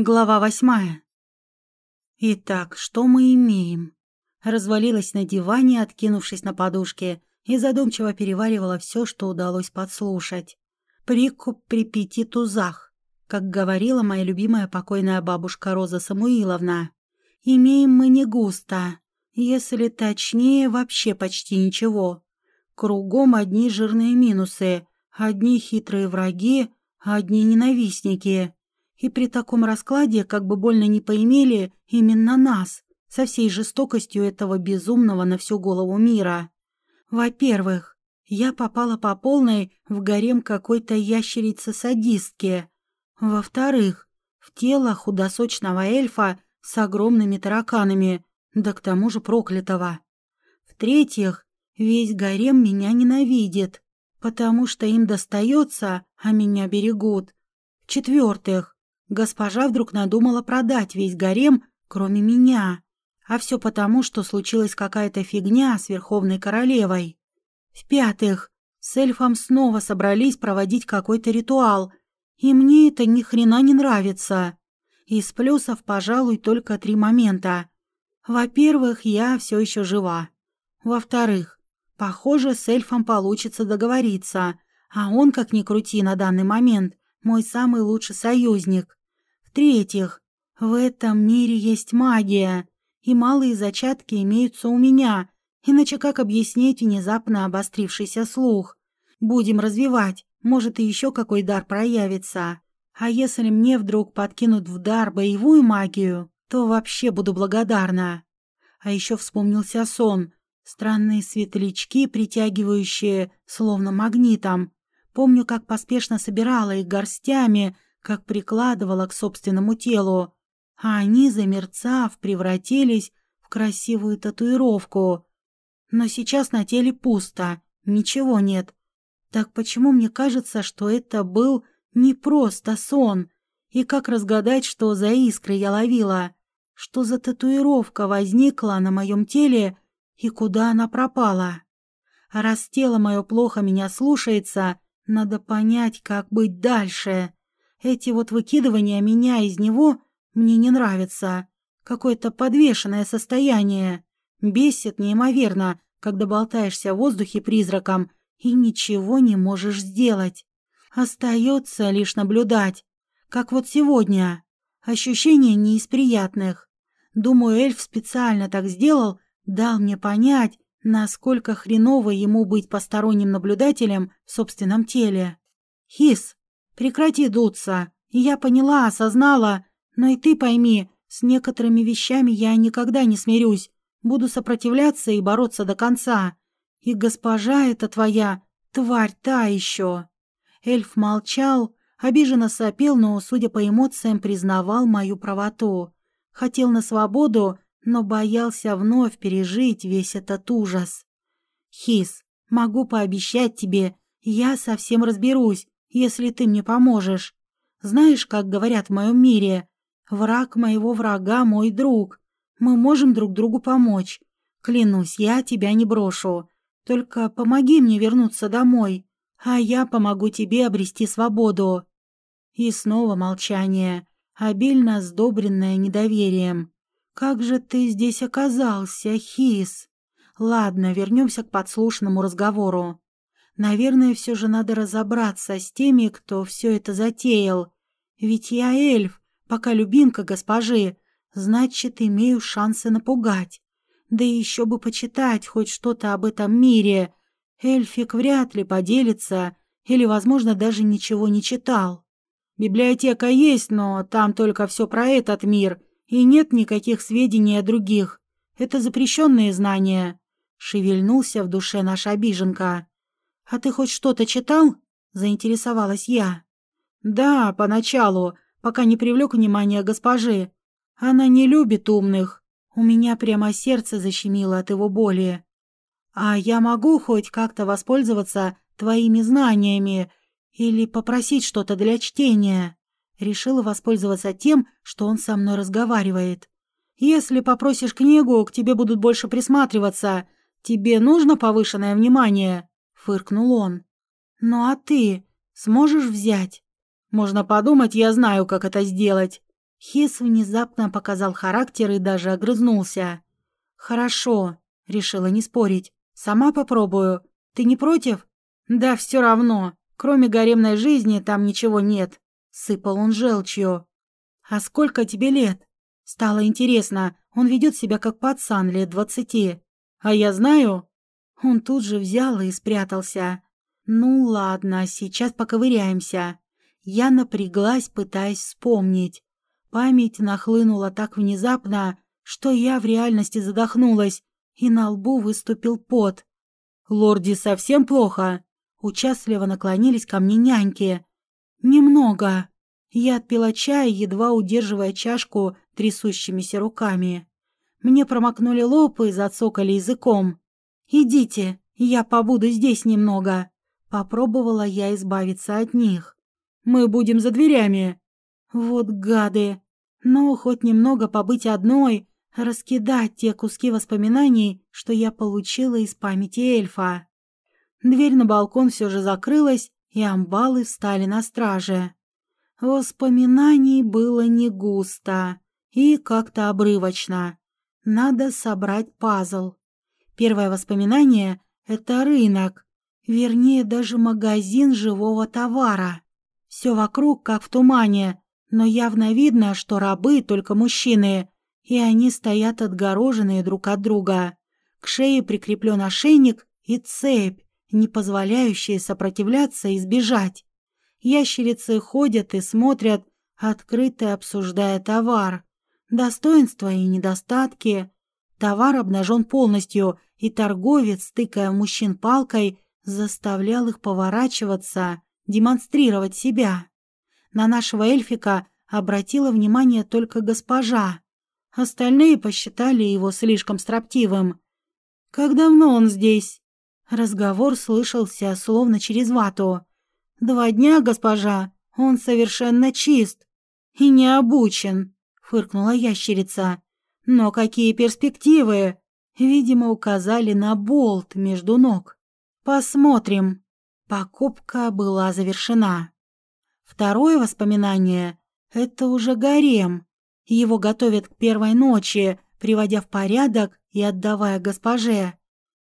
Глава восьмая. Итак, что мы имеем? Развалилась на диване, откинувшись на подушке, и задумчиво переваривала все, что удалось подслушать. Прикуп при пяти тузах, как говорила моя любимая покойная бабушка Роза Самуиловна. Имеем мы не густо, если точнее, вообще почти ничего. Кругом одни жирные минусы, одни хитрые враги, одни ненавистники. И при таком раскладе, как бы больно не поимели, именно нас, со всей жестокостью этого безумного на всю голову мира. Во-первых, я попала по полной в гарем какой-то ящерицы-садистки. Во-вторых, в тело худосочного эльфа с огромными тараканами, да к тому же проклятого. В-третьих, весь гарем меня ненавидит, потому что им достается, а меня берегут. В-четвертых, Госпожа вдруг надумала продать весь гарем, кроме меня. А все потому, что случилась какая-то фигня с Верховной Королевой. В-пятых, с эльфом снова собрались проводить какой-то ритуал, и мне это ни хрена не нравится. Из плюсов, пожалуй, только три момента. Во-первых, я все еще жива. Во-вторых, похоже, с эльфом получится договориться, а он, как ни крути на данный момент, мой самый лучший союзник. В-третьих, в этом мире есть магия, и малые зачатки имеются у меня, иначе как объяснить внезапно обострившийся слух? Будем развивать, может и еще какой дар проявится. А если мне вдруг подкинут в дар боевую магию, то вообще буду благодарна. А еще вспомнился сон. Странные светлячки, притягивающие, словно магнитом. Помню, как поспешно собирала их горстями, как прикладывала к собственному телу, а они, замерцав, превратились в красивую татуировку. Но сейчас на теле пусто, ничего нет. Так почему мне кажется, что это был не просто сон? И как разгадать, что за искры я ловила? Что за татуировка возникла на моем теле и куда она пропала? Раз тело мое плохо меня слушается, надо понять, как быть дальше. Эти вот выкидывания меня из него мне не нравятся. Какое-то подвешенное состояние. Бесит неимоверно, когда болтаешься в воздухе призраком и ничего не можешь сделать. Остается лишь наблюдать. Как вот сегодня. Ощущения не из приятных. Думаю, эльф специально так сделал, дал мне понять, насколько хреново ему быть посторонним наблюдателем в собственном теле. Хис, Прекрати дуться. Я поняла, осознала, но и ты пойми, с некоторыми вещами я никогда не смирюсь. Буду сопротивляться и бороться до конца. И госпожа эта твоя, тварь та еще. Эльф молчал, обиженно сопел, но, судя по эмоциям, признавал мою правоту. Хотел на свободу, но боялся вновь пережить весь этот ужас. Хис, могу пообещать тебе, я совсем разберусь, если ты мне поможешь. Знаешь, как говорят в моем мире, враг моего врага мой друг. Мы можем друг другу помочь. Клянусь, я тебя не брошу. Только помоги мне вернуться домой, а я помогу тебе обрести свободу». И снова молчание, обильно сдобренное недоверием. «Как же ты здесь оказался, Хис?» «Ладно, вернемся к подслушанному разговору. Наверное, все же надо разобраться с теми, кто все это затеял. Ведь я эльф, пока любимка госпожи, значит, имею шансы напугать. Да еще бы почитать хоть что-то об этом мире. Эльфик вряд ли поделится или, возможно, даже ничего не читал. Библиотека есть, но там только все про этот мир, и нет никаких сведений о других. Это запрещенные знания. Шевельнулся в душе наш обиженка. «А ты хоть что-то читал?» — заинтересовалась я. «Да, поначалу, пока не привлек внимание госпожи. Она не любит умных. У меня прямо сердце защемило от его боли. А я могу хоть как-то воспользоваться твоими знаниями или попросить что-то для чтения?» Решила воспользоваться тем, что он со мной разговаривает. «Если попросишь книгу, к тебе будут больше присматриваться. Тебе нужно повышенное внимание?» Фыркнул он. «Ну а ты сможешь взять?» «Можно подумать, я знаю, как это сделать». Хис внезапно показал характер и даже огрызнулся. «Хорошо», — решила не спорить. «Сама попробую. Ты не против?» «Да все равно. Кроме гаремной жизни там ничего нет», — сыпал он желчью. «А сколько тебе лет?» Стало интересно. Он ведет себя как пацан лет двадцати. «А я знаю?» Он тут же взял и спрятался. «Ну ладно, сейчас поковыряемся». Я напряглась, пытаясь вспомнить. Память нахлынула так внезапно, что я в реальности задохнулась, и на лбу выступил пот. «Лорди совсем плохо?» Участливо наклонились ко мне няньки. «Немного». Я отпила чай, едва удерживая чашку трясущимися руками. Мне промокнули лоб и зацокали языком. «Идите, я побуду здесь немного». Попробовала я избавиться от них. «Мы будем за дверями». «Вот гады! Но хоть немного побыть одной, раскидать те куски воспоминаний, что я получила из памяти эльфа». Дверь на балкон все же закрылась, и амбалы встали на страже. Воспоминаний было не густо и как-то обрывочно. Надо собрать пазл. Первое воспоминание — это рынок, вернее, даже магазин живого товара. Все вокруг как в тумане, но явно видно, что рабы только мужчины, и они стоят отгороженные друг от друга. К шее прикреплен ошейник и цепь, не позволяющие сопротивляться и сбежать. Ящерицы ходят и смотрят, открыто обсуждая товар, достоинства и недостатки. Товар обнажен полностью, и торговец, тыкая мужчин палкой, заставлял их поворачиваться, демонстрировать себя. На нашего эльфика обратила внимание только госпожа. Остальные посчитали его слишком строптивым. «Как давно он здесь?» Разговор слышался словно через вату. «Два дня, госпожа, он совершенно чист и не обучен», — фыркнула ящерица. «Но какие перспективы?» Видимо, указали на болт между ног. «Посмотрим». Покупка была завершена. Второе воспоминание — это уже гарем. Его готовят к первой ночи, приводя в порядок и отдавая госпоже.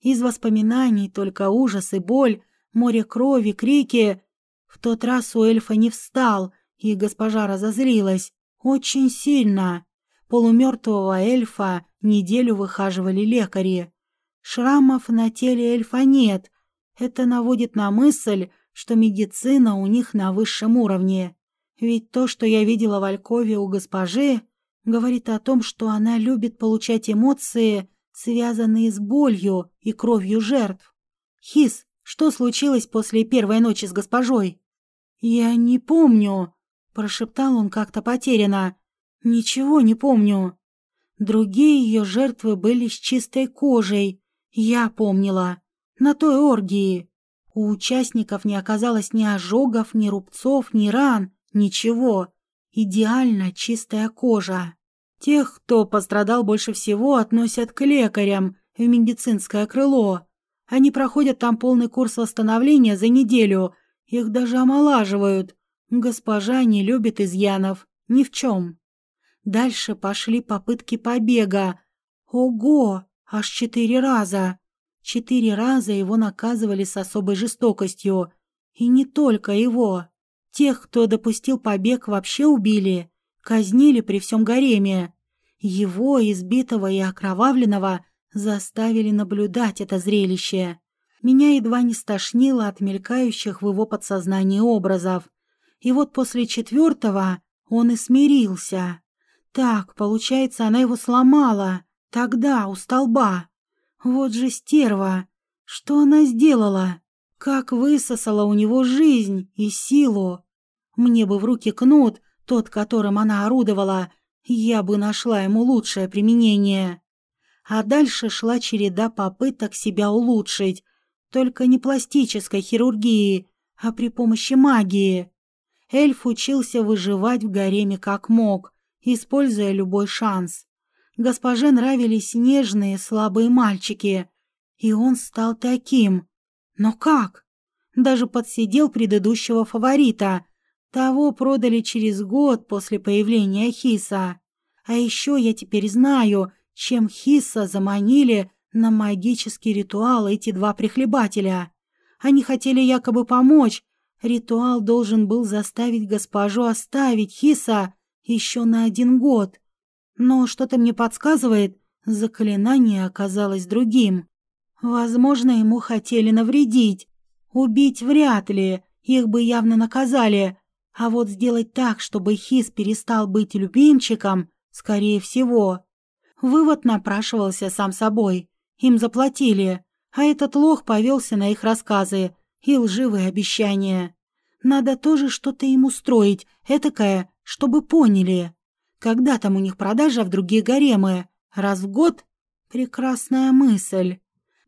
Из воспоминаний только ужас и боль, море крови, крики. В тот раз у эльфа не встал, и госпожа разозлилась. Очень сильно. Полумертвого эльфа неделю выхаживали лекари. Шрамов на теле эльфа нет. Это наводит на мысль, что медицина у них на высшем уровне. Ведь то, что я видела в Алькове у госпожи, говорит о том, что она любит получать эмоции связанные с болью и кровью жертв. Хис, что случилось после первой ночи с госпожой? Я не помню, прошептал он как-то потерянно. Ничего не помню. Другие ее жертвы были с чистой кожей. Я помнила. На той оргии. У участников не оказалось ни ожогов, ни рубцов, ни ран, ничего. Идеально чистая кожа. Тех, кто пострадал больше всего, относят к лекарям в медицинское крыло. Они проходят там полный курс восстановления за неделю. Их даже омолаживают. Госпожа не любит изъянов. Ни в чем. Дальше пошли попытки побега. Ого! Аж четыре раза. Четыре раза его наказывали с особой жестокостью. И не только его. Тех, кто допустил побег, вообще убили. Казнили при всем гареме. Его, избитого и окровавленного, заставили наблюдать это зрелище. Меня едва не стошнило от мелькающих в его подсознании образов. И вот после четвертого он и смирился. Так, получается, она его сломала. Тогда, у столба. Вот же стерва. Что она сделала? Как высосала у него жизнь и силу. Мне бы в руки кнут, тот, которым она орудовала, я бы нашла ему лучшее применение. А дальше шла череда попыток себя улучшить, только не пластической хирургии, а при помощи магии. Эльф учился выживать в гареме как мог, используя любой шанс. Госпоже нравились нежные, слабые мальчики, и он стал таким. Но как? Даже подсидел предыдущего фаворита, Того продали через год после появления Хиса. А еще я теперь знаю, чем Хиса заманили на магический ритуал эти два прихлебателя. Они хотели якобы помочь. Ритуал должен был заставить госпожу оставить Хиса еще на один год. Но что-то мне подсказывает, заклинание оказалось другим. Возможно, ему хотели навредить. Убить вряд ли, их бы явно наказали. А вот сделать так, чтобы Хис перестал быть любимчиком, скорее всего. Вывод напрашивался сам собой. Им заплатили, а этот лох повелся на их рассказы и лживые обещания. Надо тоже что-то им устроить, этакое, чтобы поняли. Когда там у них продажа в другие гаремы? Раз в год? Прекрасная мысль.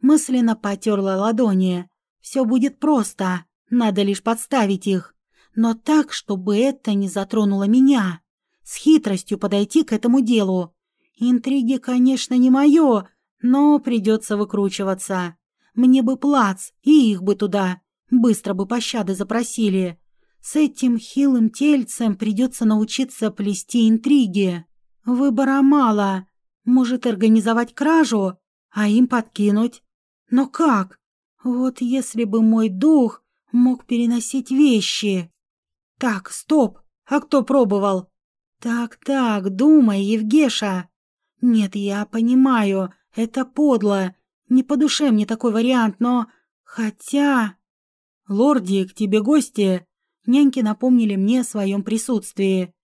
Мысленно потерла ладони. Все будет просто, надо лишь подставить их. Но так, чтобы это не затронуло меня. С хитростью подойти к этому делу. Интриги, конечно, не мое, но придется выкручиваться. Мне бы плац, и их бы туда. Быстро бы пощады запросили. С этим хилым тельцем придется научиться плести интриги. Выбора мало. Может, организовать кражу, а им подкинуть. Но как? Вот если бы мой дух мог переносить вещи. Так, стоп. А кто пробовал? Так-так, думай, Евгеша. Нет, я понимаю, это подло. Не по душе мне такой вариант, но... Хотя... Лорди, к тебе гости. Няньки напомнили мне о своем присутствии.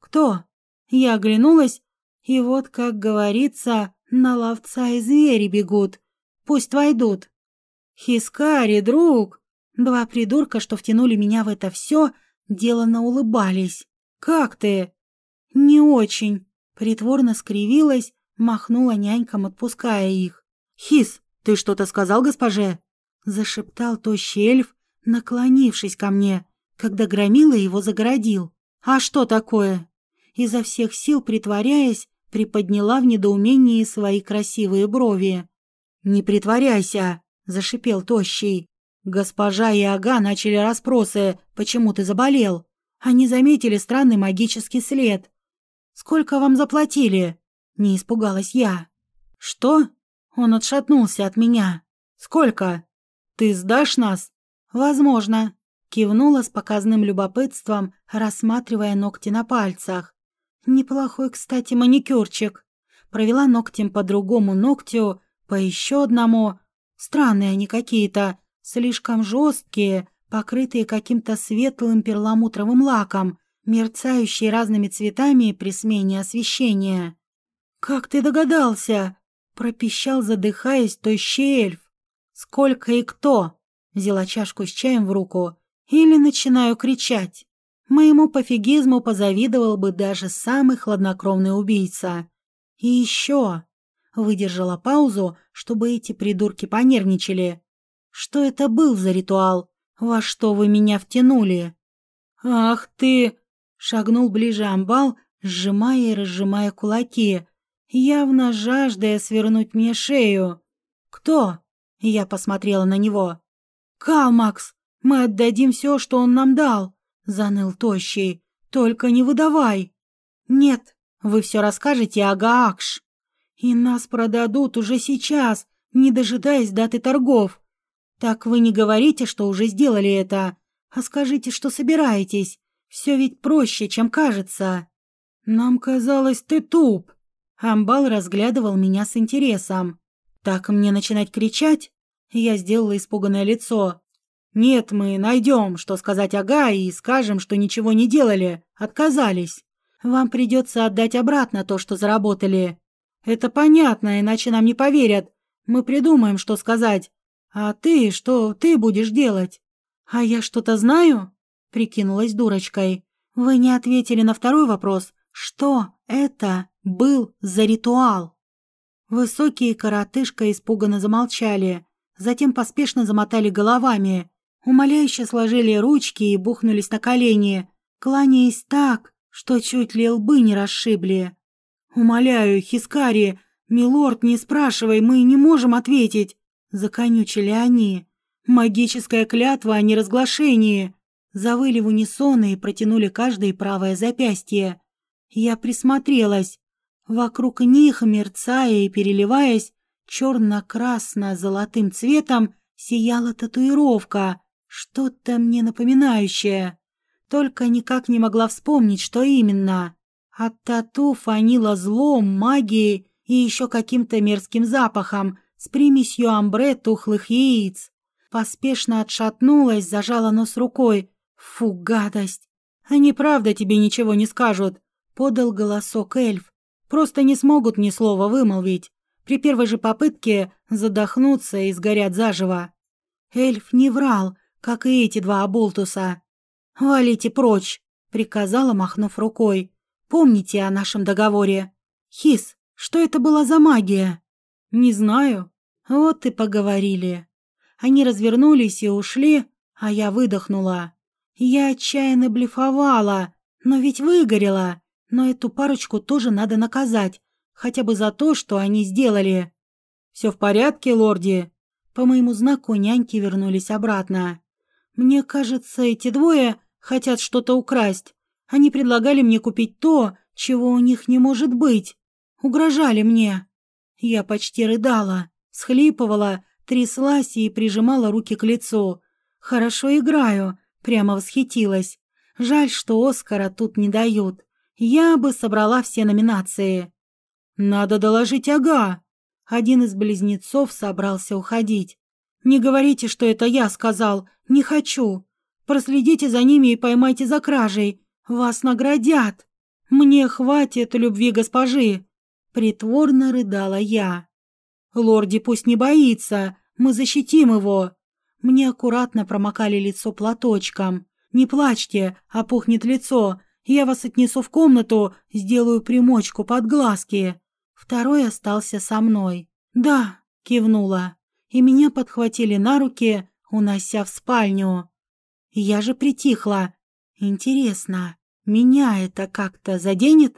Кто? Я оглянулась, и вот, как говорится, на ловца и звери бегут. Пусть войдут. Хискари, друг. Два придурка, что втянули меня в это все, делано улыбались. Как ты? Не очень. Притворно скривилась, махнула нянькам, отпуская их. «Хис, ты что-то сказал госпоже?» Зашептал тощий эльф, наклонившись ко мне, когда громила его загородил. «А что такое?» Изо всех сил притворяясь, приподняла в недоумении свои красивые брови. «Не притворяйся!» — зашипел тощий. «Госпожа и Ага начали расспросы, почему ты заболел. Они заметили странный магический след. Сколько вам заплатили?» Не испугалась я. «Что?» Он отшатнулся от меня. «Сколько? Ты сдашь нас?» «Возможно», — кивнула с показным любопытством, рассматривая ногти на пальцах. «Неплохой, кстати, маникюрчик». Провела ногтем по другому ногтю, по еще одному. Странные они какие-то, слишком жесткие, покрытые каким-то светлым перламутровым лаком, мерцающие разными цветами при смене освещения. «Как ты догадался?» — пропищал, задыхаясь, тощий эльф. «Сколько и кто?» — взяла чашку с чаем в руку. «Или начинаю кричать?» Моему пофигизму позавидовал бы даже самый хладнокровный убийца. «И еще...» — выдержала паузу, чтобы эти придурки понервничали. «Что это был за ритуал? Во что вы меня втянули?» «Ах ты!» Шагнул ближе амбал, сжимая и разжимая кулаки, явно жаждая свернуть мне шею. «Кто?» — я посмотрела на него. «Калмакс, мы отдадим все, что он нам дал», — заныл Тощий. «Только не выдавай». «Нет, вы все расскажете о Гаакш. И нас продадут уже сейчас, не дожидаясь даты торгов. Так вы не говорите, что уже сделали это, а скажите, что собираетесь. Все ведь проще, чем кажется. Нам казалось, ты туп. Амбал разглядывал меня с интересом. Так мне начинать кричать? Я сделала испуганное лицо. Нет, мы найдем, что сказать Ага, и скажем, что ничего не делали, отказались. Вам придется отдать обратно то, что заработали. Это понятно, иначе нам не поверят. Мы придумаем, что сказать. А ты, что ты будешь делать? А я что-то знаю? Прикинулась дурочкой. Вы не ответили на второй вопрос. Что это был за ритуал? Высокие коротышка испуганно замолчали, затем поспешно замотали головами, умоляюще сложили ручки и бухнулись на колени, кланяясь так, что чуть ли лбы не расшибли. «Умоляю, Хискари, милорд, не спрашивай, мы не можем ответить!» — законючили они. «Магическая клятва о неразглашении. завыли в унисон и протянули каждое правое запястье. Я присмотрелась. Вокруг них, мерцая и переливаясь, черно-красно-золотым цветом сияла татуировка, что-то мне напоминающее. Только никак не могла вспомнить, что именно. От тату фанило злом, магией и еще каким-то мерзким запахом с примесью амбре тухлых яиц. Поспешно отшатнулась, зажала нос рукой. Фу, гадость! Они правда тебе ничего не скажут, подал голосок эльф. Просто не смогут ни слова вымолвить. При первой же попытке задохнуться и сгорят заживо. Эльф не врал, как и эти два оболтуса. «Валите прочь!» — приказала, махнув рукой. «Помните о нашем договоре. Хис, что это была за магия?» «Не знаю». Вот и поговорили. Они развернулись и ушли, а я выдохнула. Я отчаянно блефовала, но ведь выгорела. Но эту парочку тоже надо наказать, хотя бы за то, что они сделали. «Все в порядке, лорди?» По моему знаку няньки вернулись обратно. Мне кажется, эти двое хотят что-то украсть. Они предлагали мне купить то, чего у них не может быть. Угрожали мне. Я почти рыдала, схлипывала, тряслась и прижимала руки к лицу. Хорошо играю, прямо восхитилась. Жаль, что Оскара тут не дают. Я бы собрала все номинации. Надо доложить Ага. Один из близнецов собрался уходить. Не говорите, что это я сказал. Не хочу. Проследите за ними и поймайте за кражей. Вас наградят. Мне хватит любви госпожи. Притворно рыдала я. Лорди пусть не боится. Мы защитим его. Мне аккуратно промокали лицо платочком. Не плачьте, опухнет лицо. Я вас отнесу в комнату, сделаю примочку под глазки. Второй остался со мной. Да, кивнула. И меня подхватили на руки, унося в спальню. Я же притихла. Интересно, меня это как-то заденет?